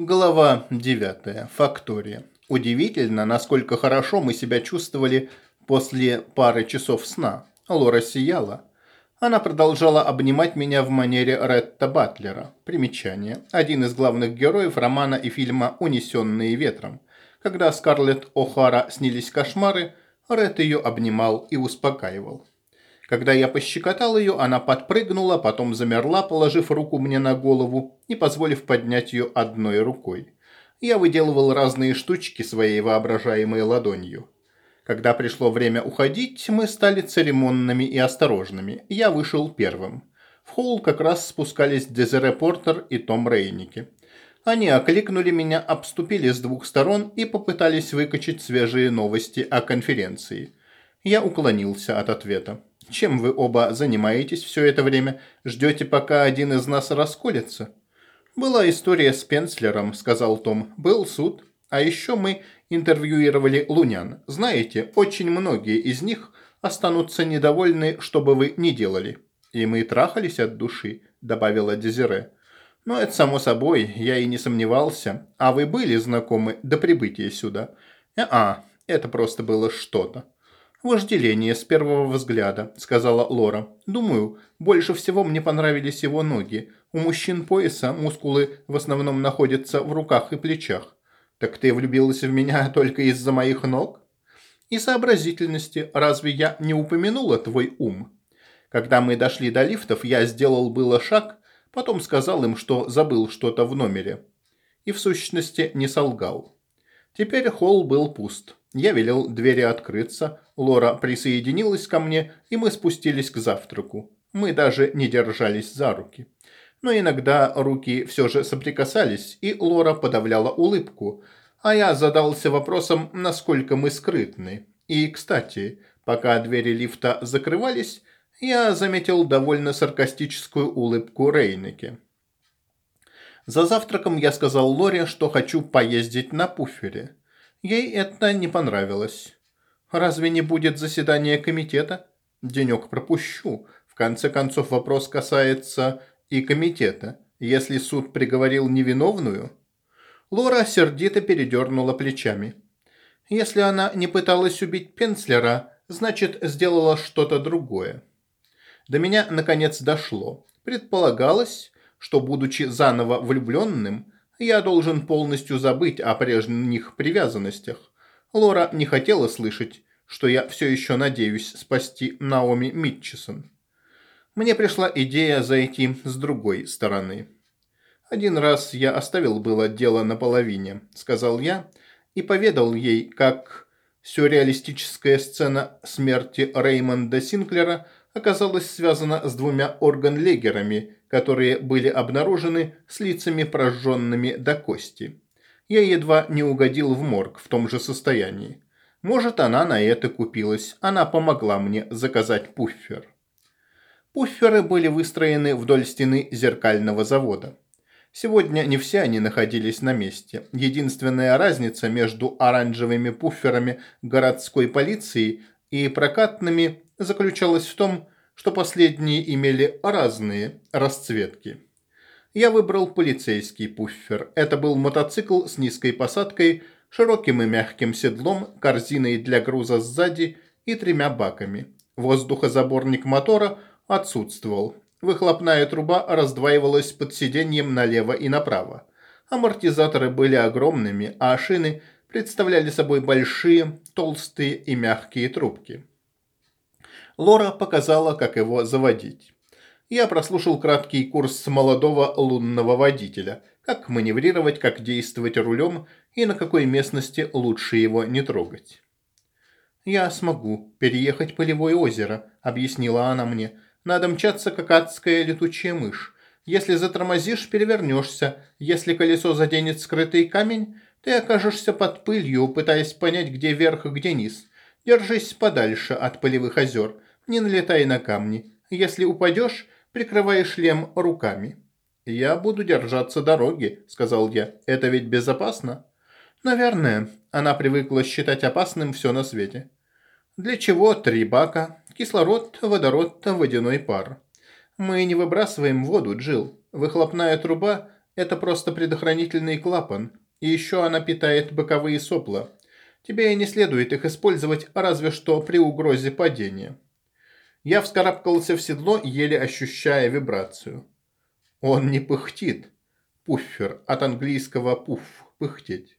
Глава 9. Фактория. Удивительно, насколько хорошо мы себя чувствовали после пары часов сна. Лора сияла. Она продолжала обнимать меня в манере Ретта Батлера. Примечание. Один из главных героев романа и фильма «Унесенные ветром». Когда Скарлетт О'Хара снились кошмары, Ред ее обнимал и успокаивал. Когда я пощекотал ее, она подпрыгнула, потом замерла, положив руку мне на голову и позволив поднять ее одной рукой. Я выделывал разные штучки своей воображаемой ладонью. Когда пришло время уходить, мы стали церемонными и осторожными. Я вышел первым. В холл как раз спускались Дезере Портер и Том Рейники. Они окликнули меня, обступили с двух сторон и попытались выкачать свежие новости о конференции. Я уклонился от ответа. Чем вы оба занимаетесь все это время? Ждете, пока один из нас расколется?» «Была история с Пенслером», — сказал Том. «Был суд. А еще мы интервьюировали лунян. Знаете, очень многие из них останутся недовольны, что бы вы ни делали. И мы трахались от души», — добавила Дезире. «Но «Ну, это само собой, я и не сомневался. А вы были знакомы до прибытия сюда?» «А, это просто было что-то». «Вожделение с первого взгляда», – сказала Лора. «Думаю, больше всего мне понравились его ноги. У мужчин пояса мускулы в основном находятся в руках и плечах. Так ты влюбилась в меня только из-за моих ног?» «И сообразительности. Разве я не упомянула твой ум?» Когда мы дошли до лифтов, я сделал было шаг, потом сказал им, что забыл что-то в номере. И в сущности не солгал. Теперь холл был пуст. Я велел двери открыться, Лора присоединилась ко мне, и мы спустились к завтраку. Мы даже не держались за руки. Но иногда руки все же соприкасались, и Лора подавляла улыбку, а я задался вопросом, насколько мы скрытны. И, кстати, пока двери лифта закрывались, я заметил довольно саркастическую улыбку Рейнеке. За завтраком я сказал Лоре, что хочу поездить на пуфере. Ей это не понравилось. Разве не будет заседания комитета? Денек пропущу. В конце концов, вопрос касается и комитета. Если суд приговорил невиновную... Лора сердито передернула плечами. Если она не пыталась убить Пенслера, значит, сделала что-то другое. До меня, наконец, дошло. Предполагалось, что, будучи заново влюбленным, я должен полностью забыть о прежних привязанностях. Лора не хотела слышать, что я все еще надеюсь спасти Наоми Митчесон. Мне пришла идея зайти с другой стороны. «Один раз я оставил было дело наполовине», – сказал я, и поведал ей, как сюрреалистическая сцена смерти Реймонда Синклера оказалась связана с двумя органлегерами, которые были обнаружены с лицами прожженными до кости я едва не угодил в морг в том же состоянии. Может, она на это купилась. Она помогла мне заказать пуффер. Пуфферы были выстроены вдоль стены зеркального завода. Сегодня не все они находились на месте. Единственная разница между оранжевыми пуфферами городской полиции и прокатными заключалась в том, что последние имели разные расцветки я выбрал полицейский пуффер. Это был мотоцикл с низкой посадкой, широким и мягким седлом, корзиной для груза сзади и тремя баками. Воздухозаборник мотора отсутствовал. Выхлопная труба раздваивалась под сиденьем налево и направо. Амортизаторы были огромными, а шины представляли собой большие, толстые и мягкие трубки. Лора показала, как его заводить я прослушал краткий курс молодого лунного водителя, как маневрировать, как действовать рулем и на какой местности лучше его не трогать. «Я смогу переехать полевое озеро», — объяснила она мне. «Надо мчаться, как адская летучая мышь. Если затормозишь, перевернешься. Если колесо заденет скрытый камень, ты окажешься под пылью, пытаясь понять, где верх, где низ. Держись подальше от полевых озер. Не налетай на камни. Если упадешь, прикрывая шлем руками. «Я буду держаться дороги», – сказал я. «Это ведь безопасно?» «Наверное. Она привыкла считать опасным все на свете». «Для чего три бака? Кислород, водород, водяной пар». «Мы не выбрасываем воду, Джил. Выхлопная труба – Это просто предохранительный клапан. И еще она питает боковые сопла. Тебе не следует их использовать, разве что при угрозе падения. Я вскарабкался в седло, еле ощущая вибрацию. Он не пыхтит. Пуффер, от английского пуф, пыхтеть.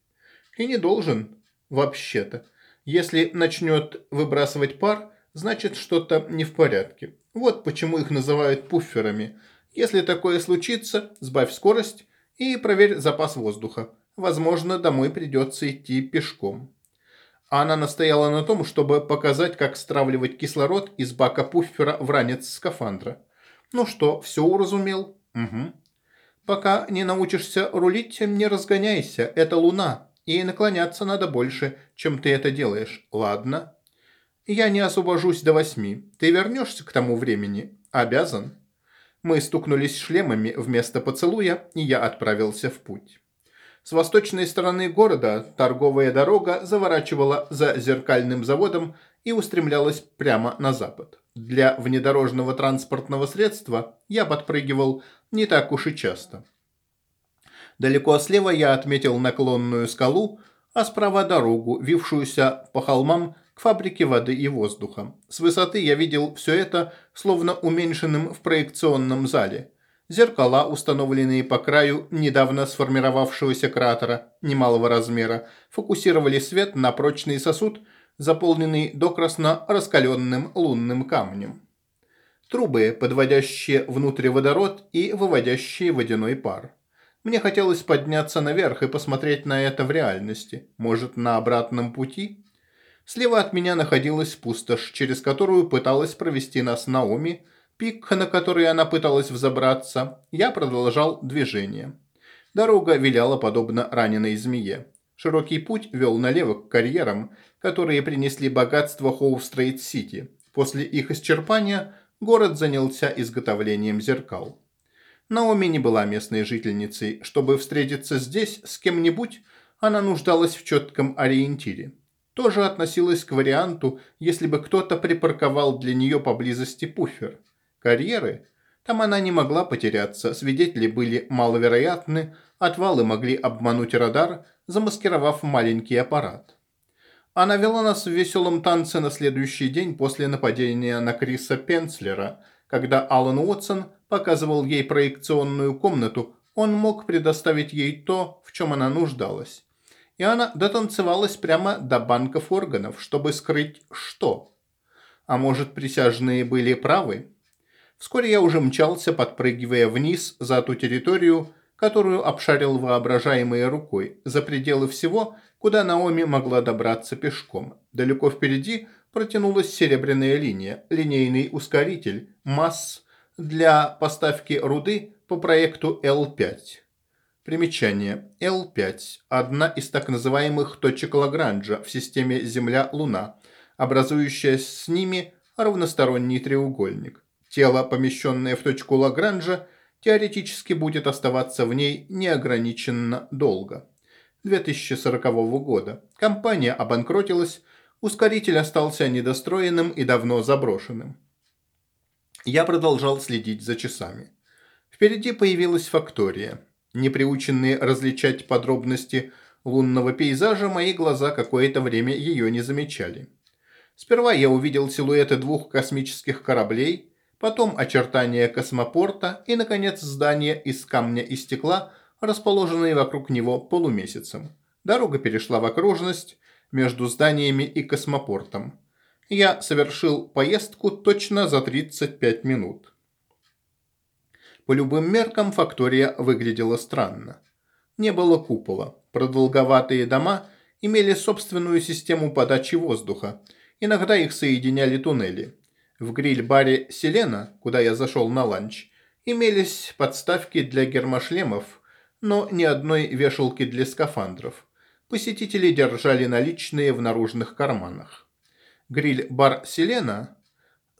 И не должен, вообще-то. Если начнет выбрасывать пар, значит что-то не в порядке. Вот почему их называют пуфферами. Если такое случится, сбавь скорость и проверь запас воздуха. Возможно, домой придется идти пешком. Она настояла на том, чтобы показать, как стравливать кислород из бака пуффера в ранец скафандра. Ну что, все уразумел? Угу. Пока не научишься рулить, не разгоняйся. Это луна. И наклоняться надо больше, чем ты это делаешь. Ладно. Я не освобожусь до восьми. Ты вернешься к тому времени? Обязан. Мы стукнулись шлемами вместо поцелуя, и я отправился в путь. С восточной стороны города торговая дорога заворачивала за зеркальным заводом и устремлялась прямо на запад. Для внедорожного транспортного средства я подпрыгивал не так уж и часто. Далеко слева я отметил наклонную скалу, а справа дорогу, вившуюся по холмам к фабрике воды и воздуха. С высоты я видел все это, словно уменьшенным в проекционном зале. Зеркала, установленные по краю недавно сформировавшегося кратера немалого размера, фокусировали свет на прочный сосуд, заполненный докрасно раскаленным лунным камнем. Трубы, подводящие внутрь водород и выводящие водяной пар. Мне хотелось подняться наверх и посмотреть на это в реальности. Может, на обратном пути? Слева от меня находилась пустошь, через которую пыталась провести нас Наоми, пик, на который она пыталась взобраться. Я продолжал движение. Дорога виляла подобно раненой змее. Широкий путь вел налево к карьерам, которые принесли богатство Хоу-Стрейт-Сити. После их исчерпания город занялся изготовлением зеркал. Наоми не была местной жительницей. Чтобы встретиться здесь с кем-нибудь, она нуждалась в четком ориентире. Тоже относилась к варианту, если бы кто-то припарковал для нее поблизости пуфер. Карьеры? Там она не могла потеряться, свидетели были маловероятны, отвалы могли обмануть радар, замаскировав маленький аппарат. Она вела нас в веселом танце на следующий день после нападения на Криса Пенслера, когда Алан Уотсон показывал ей проекционную комнату, он мог предоставить ей то, в чем она нуждалась. И она дотанцевалась прямо до банков органов, чтобы скрыть что. А может, присяжные были правы? Вскоре я уже мчался, подпрыгивая вниз за ту территорию, которую обшарил воображаемой рукой, за пределы всего, куда Наоми могла добраться пешком. Далеко впереди протянулась серебряная линия, линейный ускоритель, масс для поставки руды по проекту L5. Примечание. L5 – одна из так называемых точек Лагранжа в системе Земля-Луна, образующая с ними равносторонний треугольник. Тело, помещенное в точку Лагранжа, теоретически будет оставаться в ней неограниченно долго. 2040 года. Компания обанкротилась, ускоритель остался недостроенным и давно заброшенным. Я продолжал следить за часами. Впереди появилась фактория. Неприученные различать подробности лунного пейзажа, мои глаза какое-то время ее не замечали. Сперва я увидел силуэты двух космических кораблей, потом очертания космопорта и, наконец, здания из камня и стекла, расположенные вокруг него полумесяцем. Дорога перешла в окружность между зданиями и космопортом. Я совершил поездку точно за 35 минут. По любым меркам фактория выглядела странно. Не было купола. Продолговатые дома имели собственную систему подачи воздуха. Иногда их соединяли туннели. В гриль-баре «Селена», куда я зашел на ланч, имелись подставки для гермошлемов, но ни одной вешалки для скафандров. Посетители держали наличные в наружных карманах. Гриль-бар «Селена»,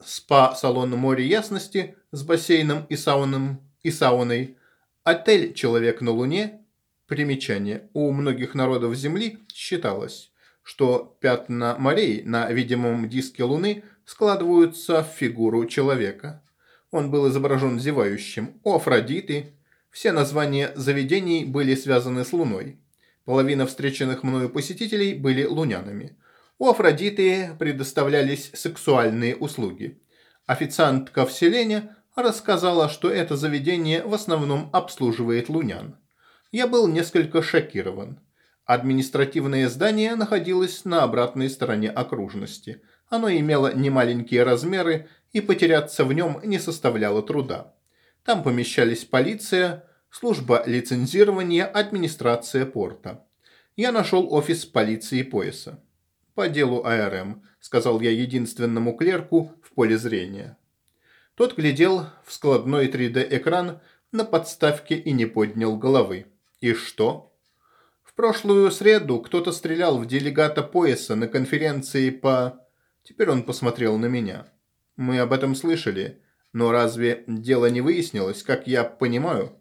спа-салон «Море ясности» с бассейном и, сауном, и сауной, отель «Человек на Луне», примечание, у многих народов Земли считалось, что пятна морей на видимом диске Луны складываются в фигуру человека. Он был изображен зевающим у Афродиты, Все названия заведений были связаны с Луной. Половина встреченных мною посетителей были лунянами. У Афродиты предоставлялись сексуальные услуги. Официантка в Селене рассказала, что это заведение в основном обслуживает лунян. Я был несколько шокирован. Административное здание находилось на обратной стороне окружности. Оно имело немаленькие размеры, и потеряться в нем не составляло труда. Там помещались полиция, служба лицензирования, администрация порта. Я нашел офис полиции пояса. «По делу АРМ», – сказал я единственному клерку в поле зрения. Тот глядел в складной 3D-экран на подставке и не поднял головы. «И что?» В прошлую среду кто-то стрелял в делегата пояса на конференции по... Теперь он посмотрел на меня. Мы об этом слышали. Но разве дело не выяснилось, как я понимаю?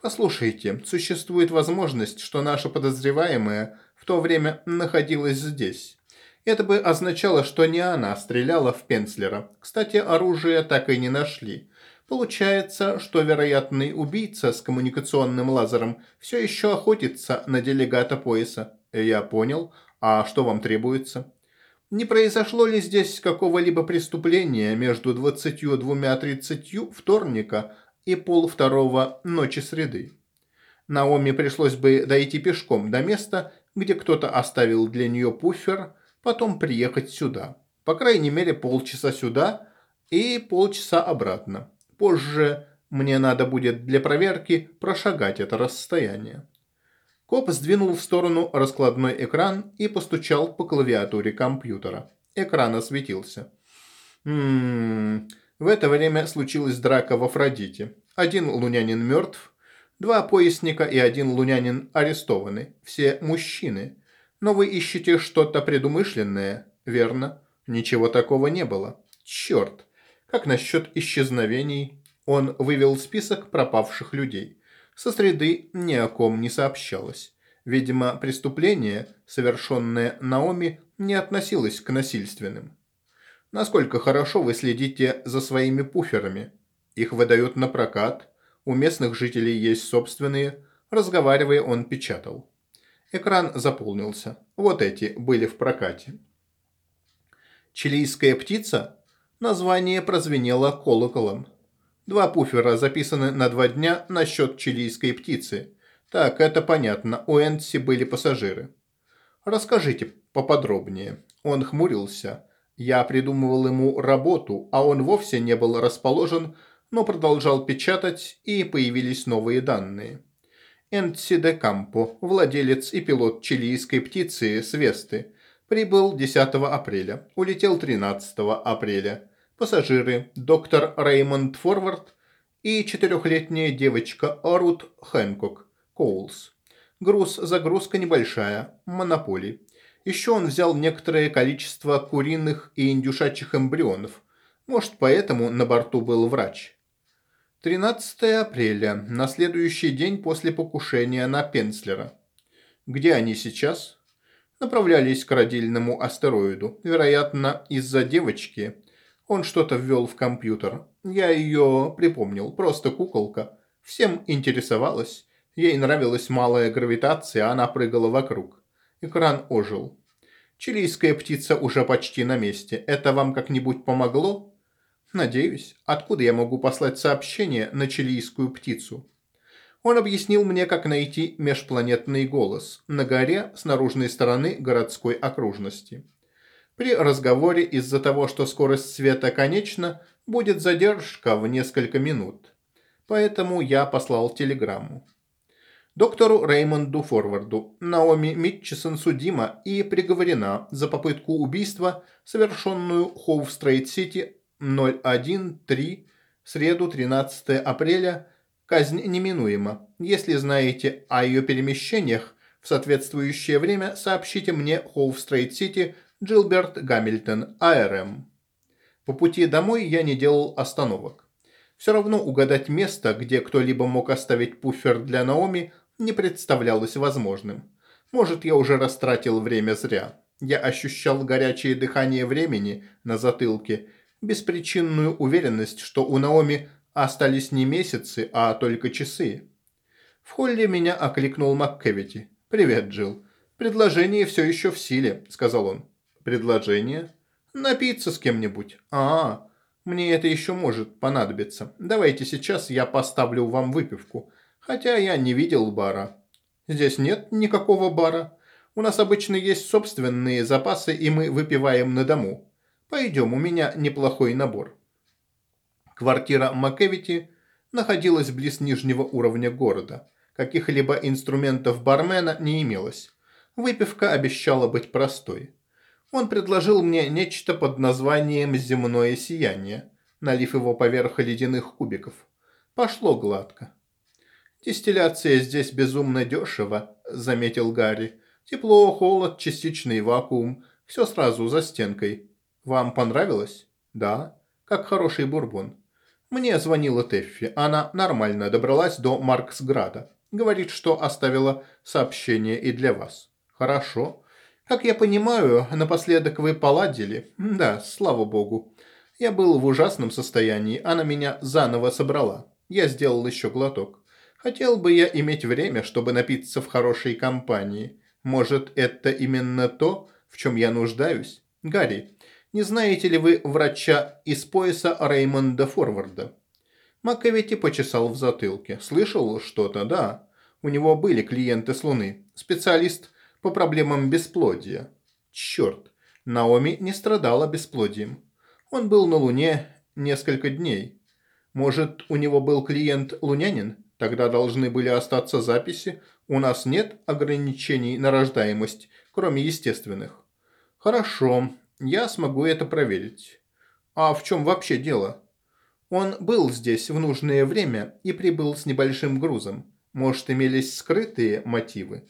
Послушайте, существует возможность, что наша подозреваемая в то время находилась здесь. Это бы означало, что не она стреляла в Пенслера. Кстати, оружие так и не нашли. Получается, что вероятный убийца с коммуникационным лазером все еще охотится на делегата пояса. Я понял. А что вам требуется? Не произошло ли здесь какого-либо преступления между 22.30 вторника и полвторого ночи среды? Наоми пришлось бы дойти пешком до места, где кто-то оставил для нее пуфер, потом приехать сюда. По крайней мере полчаса сюда и полчаса обратно. Позже мне надо будет для проверки прошагать это расстояние. Коп сдвинул в сторону раскладной экран и постучал по клавиатуре компьютера. Экран осветился. Ммм... В это время случилась драка в Афродите. Один лунянин мертв, два поясника и один лунянин арестованы. Все мужчины. Но вы ищете что-то предумышленное, верно? Ничего такого не было. Черт. Как насчет исчезновений? Он вывел список пропавших людей. Со среды ни о ком не сообщалось. Видимо, преступление, совершенное Наоми, не относилось к насильственным. Насколько хорошо вы следите за своими пуферами? Их выдают на прокат, у местных жителей есть собственные. Разговаривая, он печатал. Экран заполнился. Вот эти были в прокате. Чилийская птица? Название прозвенело колоколом. Два пуфера записаны на два дня на счет чилийской птицы. Так, это понятно, у Энси были пассажиры. Расскажите поподробнее. Он хмурился. Я придумывал ему работу, а он вовсе не был расположен, но продолжал печатать, и появились новые данные. Энси де Кампо, владелец и пилот чилийской птицы Свесты, прибыл 10 апреля, улетел 13 апреля пассажиры доктор Реймонд Форвард и четырехлетняя девочка Рут Хэнкок Коулс. Груз, загрузка небольшая, монополий. Еще он взял некоторое количество куриных и индюшачьих эмбрионов. Может, поэтому на борту был врач. 13 апреля, на следующий день после покушения на Пенслера. Где они сейчас? Направлялись к родильному астероиду. Вероятно, из-за девочки – он что-то ввел в компьютер. Я ее припомнил. Просто куколка. Всем интересовалась. Ей нравилась малая гравитация, она прыгала вокруг. Экран ожил. Чилийская птица уже почти на месте. Это вам как-нибудь помогло? Надеюсь. Откуда я могу послать сообщение на чилийскую птицу? Он объяснил мне, как найти межпланетный голос на горе с наружной стороны городской окружности. При разговоре из-за того, что скорость света конечна, будет задержка в несколько минут. Поэтому я послал телеграмму. Доктору Реймонду Форварду Наоми Митчесон судима и приговорена за попытку убийства, совершенную Хоув-Стрейт-Сити 01.3, среду 13 апреля. Казнь неминуема. Если знаете о ее перемещениях в соответствующее время, сообщите мне Хоув-Стрейт-Сити Джилберт Гамильтон, АРМ. По пути домой я не делал остановок. Все равно угадать место, где кто-либо мог оставить пуфер для Наоми, не представлялось возможным. Может, я уже растратил время зря. Я ощущал горячее дыхание времени на затылке, беспричинную уверенность, что у Наоми Остались не месяцы, а только часы. В холле меня окликнул МакКевити. «Привет, Джилл. Предложение все еще в силе», – сказал он. «Предложение?» «Напиться с кем-нибудь». «А, мне это еще может понадобиться. Давайте сейчас я поставлю вам выпивку. Хотя я не видел бара». «Здесь нет никакого бара. У нас обычно есть собственные запасы, и мы выпиваем на дому. Пойдем, у меня неплохой набор». Квартира МакЭвити находилась близ нижнего уровня города. Каких-либо инструментов бармена не имелось. Выпивка обещала быть простой. Он предложил мне нечто под названием «земное сияние», налив его поверх ледяных кубиков. Пошло гладко. «Дистилляция здесь безумно дешево», – заметил Гарри. «Тепло, холод, частичный вакуум. Все сразу за стенкой. Вам понравилось?» «Да. Как хороший бурбон». Мне звонила Теффи. Она нормально добралась до Марксграда. Говорит, что оставила сообщение и для вас. Хорошо. Как я понимаю, напоследок вы поладили? Да, слава богу. Я был в ужасном состоянии, она меня заново собрала. Я сделал еще глоток. Хотел бы я иметь время, чтобы напиться в хорошей компании. Может, это именно то, в чем я нуждаюсь? Гарри, не знаете ли вы врача из пояса Реймонда Форварда? Маковити почесал в затылке. Слышал что-то? Да. У него были клиенты с Луны. Специалист по проблемам бесплодия. Черт, Наоми не страдала бесплодием. Он был на Луне несколько дней. Может, у него был клиент лунянин? Тогда должны были остаться записи. У нас нет ограничений на рождаемость, кроме естественных. Хорошо, я смогу это проверить. А в чем вообще дело? Он был здесь в нужное время и прибыл с небольшим грузом. Может, имелись скрытые мотивы?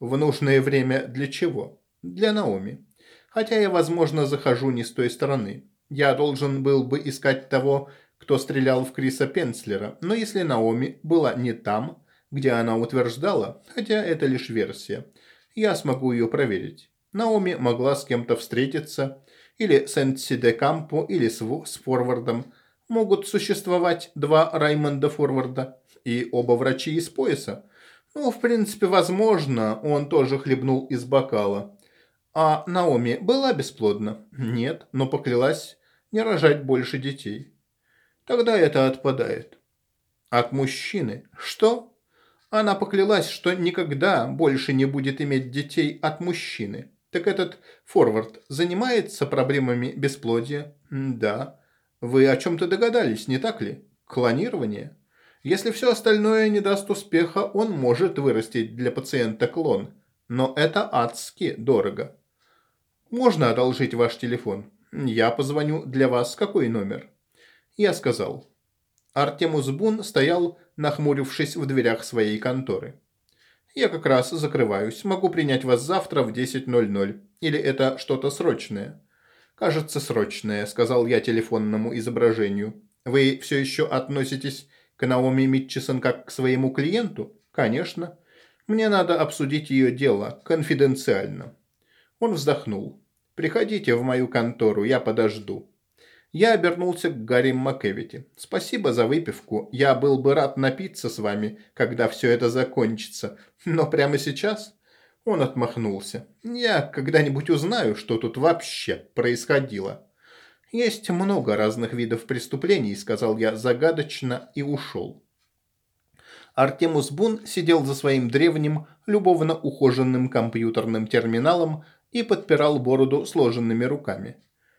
В нужное время для чего? Для Наоми. Хотя я, возможно, захожу не с той стороны. Я должен был бы искать того, кто стрелял в Криса Пенслера, но если Наоми была не там, где она утверждала, хотя это лишь версия, я смогу ее проверить. Наоми могла с кем-то встретиться, или с Энси де Кампо, или с, с Форвардом. Могут существовать два Раймонда Форварда и оба врачи из пояса. Ну, в принципе, возможно, он тоже хлебнул из бокала. А Наоми была бесплодна? Нет, но поклялась не рожать больше детей. Тогда это отпадает. От мужчины. Что? Она поклялась, что никогда больше не будет иметь детей от мужчины. Так этот форвард занимается проблемами бесплодия? Да. Вы о чем-то догадались, не так ли? Клонирование? Если все остальное не даст успеха, он может вырастить для пациента клон. Но это адски дорого. Можно одолжить ваш телефон? Я позвоню для вас. Какой номер? Я сказал. Артемус Бун стоял, нахмурившись в дверях своей конторы. Я как раз закрываюсь. Могу принять вас завтра в 10.00. Или это что-то срочное?» «Кажется, срочное», – сказал я телефонному изображению. «Вы все еще относитесь к Наоми Митчесон как к своему клиенту?» «Конечно. Мне надо обсудить ее дело конфиденциально». Он вздохнул. «Приходите в мою контору, я подожду». Я обернулся к Гарри Маккевити. «Спасибо за выпивку. Я был бы рад напиться с вами, когда все это закончится. Но прямо сейчас...» Он отмахнулся. «Я когда-нибудь узнаю, что тут вообще происходило». «Есть много разных видов преступлений», — сказал я загадочно и ушел. Артемус Бун сидел за своим древним, любовно ухоженным компьютерным терминалом и подпирал бороду сложенными руками.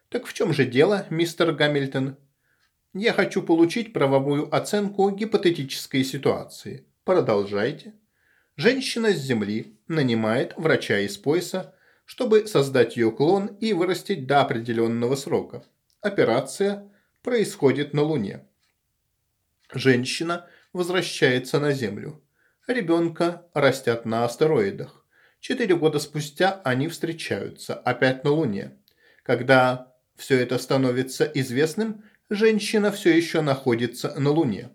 Так в чем же дело, мистер Гамильтон? Я хочу получить правовую оценку гипотетической ситуации. Продолжайте. Женщина с Земли нанимает врача из пояса, чтобы создать ее клон и вырастить до определенного срока. Операция происходит на Луне. Женщина возвращается на Землю. Ребенка растят на астероидах. Четыре года спустя они встречаются, опять на Луне. Когда все это становится известным, женщина все еще находится на Луне.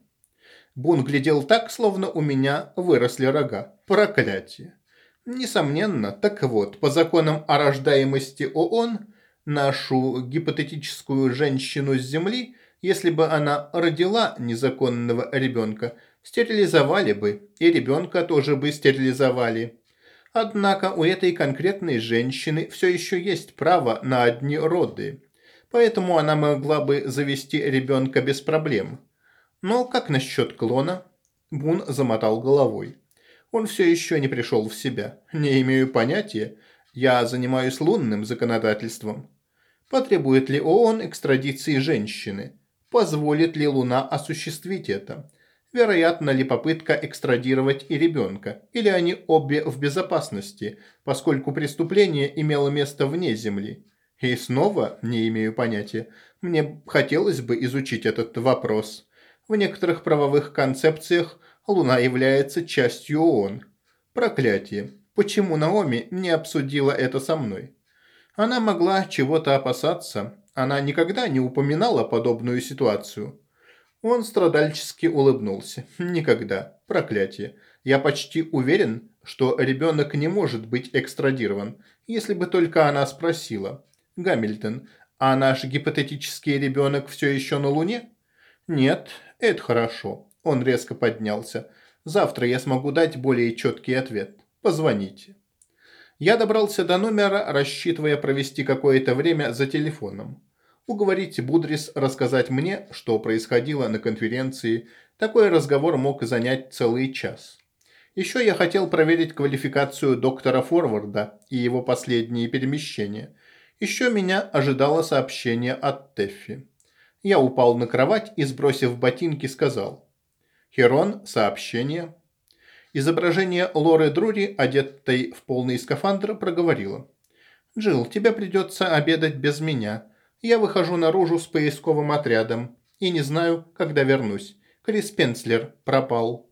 Бун глядел так, словно у меня выросли рога. Проклятие. Несомненно, так вот, по законам о рождаемости ООН, нашу гипотетическую женщину с Земли Если бы она родила незаконного ребенка, стерилизовали бы, и ребенка тоже бы стерилизовали. Однако у этой конкретной женщины все еще есть право на одни роды. Поэтому она могла бы завести ребенка без проблем. Но как насчет клона? Бун замотал головой. Он все еще не пришел в себя. Не имею понятия. Я занимаюсь лунным законодательством. Потребует ли ООН экстрадиции женщины? Позволит ли Луна осуществить это? Вероятно ли попытка экстрадировать и ребенка? Или они обе в безопасности, поскольку преступление имело место вне Земли? И снова не имею понятия. Мне хотелось бы изучить этот вопрос. В некоторых правовых концепциях Луна является частью ООН. Проклятие. Почему Наоми не обсудила это со мной? Она могла чего-то опасаться. Она никогда не упоминала подобную ситуацию. Он страдальчески улыбнулся. «Никогда. Проклятие. Я почти уверен, что ребенок не может быть экстрадирован, если бы только она спросила. Гамильтон, а наш гипотетический ребенок все еще на Луне?» «Нет, это хорошо». Он резко поднялся. «Завтра я смогу дать более четкий ответ. Позвоните». Я добрался до номера, рассчитывая провести какое-то время за телефоном уговорить Будрис рассказать мне, что происходило на конференции. Такой разговор мог занять целый час. Еще я хотел проверить квалификацию доктора Форварда и его последние перемещения. Еще меня ожидало сообщение от Теффи. Я упал на кровать и, сбросив ботинки, сказал. «Херон, сообщение». Изображение Лоры Друри, одетой в полный скафандр, проговорило. «Джилл, тебе придется обедать без меня. Я выхожу наружу с поисковым отрядом и не знаю, когда вернусь. Крис Пенслер пропал.